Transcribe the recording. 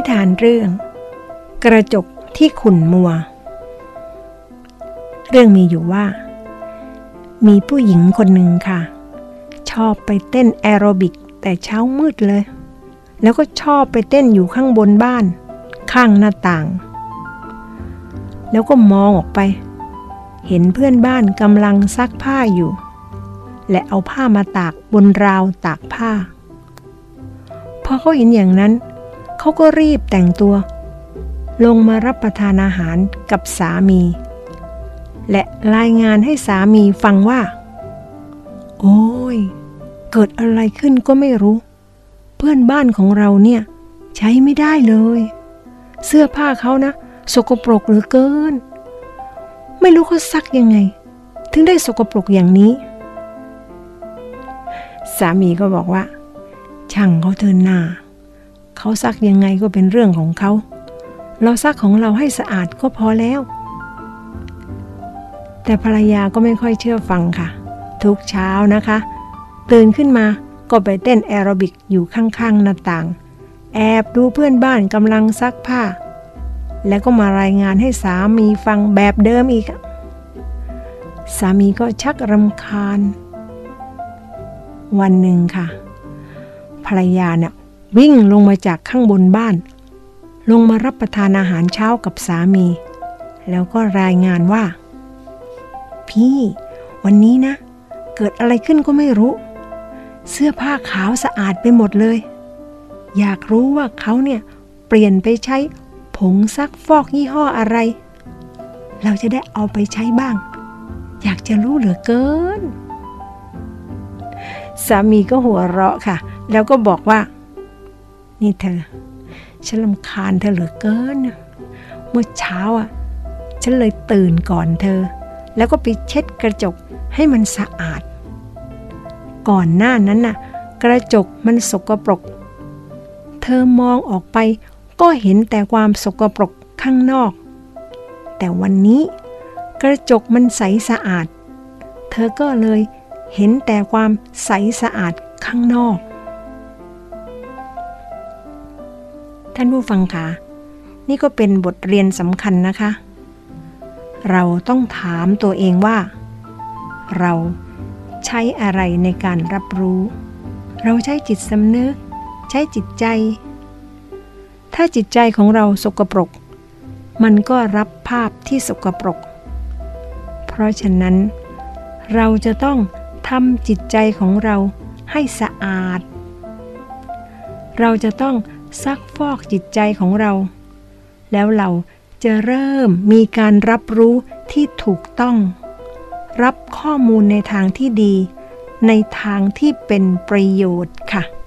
นิทานเรื่อง กระจกที่ขุ่นมัว เรื่องมีอยู่ว่า มีผู้หญิงคนหนึ่งค่ะ ชอบไปเต้นแอโรบิกแต่เช้ามืดเลย แล้วก็ชอบไปเต้นอยู่ข้างบนบ้าน ข้างหน้าต่าง แล้วก็มองออกไป เห็นเพื่อนบ้านกำลังซักผ้าอยู่ และเอาผ้ามาตากบนราวตากผ้าพอเขาเห็นอย่างนั้น เขาก็รีบแต่งตัว ลงมารับประทานอาหารกับสามี และรายงานให้สามีฟังว่า โอ้ย เกิดอะไรขึ้นก็ไม่รู้ เพื่อนบ้านของเราเนี่ย ใช้ไม่ได้เลย เสื้อผ้าเขานะ สกปรกเหลือเกิน ไม่รู้เขาซักยังไง ถึงได้สกปรกอย่างนี้ สามีก็บอกว่า ช่างเขาเถินหน้า เขาซักยังไงก็เป็นเรื่องของเขา เราซักของเราให้สะอาดก็พอแล้ว แต่ภรรยาก็ไม่ค่อยเชื่อฟังค่ะ ทุกเช้านะคะตื่นขึ้นมาก็ไปเต้นแอโรบิกอยู่ข้างๆหน้าต่าง แอบดูเพื่อนบ้านกำลังซักผ้า แล้วก็มารายงานให้สามีฟังแบบเดิมอีก สามีก็ชักรำคาญ วันหนึ่งค่ะ ภรรยาเนี่ย วิ่งลงมาจากข้างบนบ้าน ลงมารับประทานอาหารเช้ากับสามี แล้วก็รายงานว่า พี่ วันนี้นะ เกิดอะไรขึ้นก็ไม่รู้ เสื้อผ้าขาวสะอาดไปหมดเลย อยากรู้ว่าเขาเนี่ยเปลี่ยนไปใช้ผงซักฟอกยี่ห้ออะไร เราจะได้เอาไปใช้บ้าง อยากจะรู้เหลือเกิน สามีก็หัวเราะค่ะ แล้วก็บอกว่า นี่เธอ ฉันลำคาญเธอเหลือเกิน เมื่อเช้าอะ ฉันเลยตื่นก่อนเธอ แล้วก็ไปเช็ดกระจกให้มันสะอาด ก่อนหน้านั้นน่ะ กระจกมันสกปรก เธอมองออกไปก็เห็นแต่ความสกปรกข้างนอก แต่วันนี้กระจกมันใสสะอาด เธอก็เลยเห็นแต่ความใสสะอาดข้างนอก ท่านผู้ฟังคะนี่ก็เป็นบทเรียนสำคัญนะคะ เราต้องถามตัวเองว่า เราใช้อะไรในการรับรู้ เราใช้จิตสำนึก ใช้จิตใจ ถ้าจิตใจของเราสกปรก มันก็รับภาพที่สกปรก เพราะฉะนั้น เราจะต้องทำจิตใจของเราให้สะอาด เราจะต้อง ซักฟอกจิตใจของเรา แล้วเราจะเริ่มมีการรับรู้ที่ถูกต้อง รับข้อมูลในทางที่ดี ในทางที่เป็นประโยชน์ค่ะ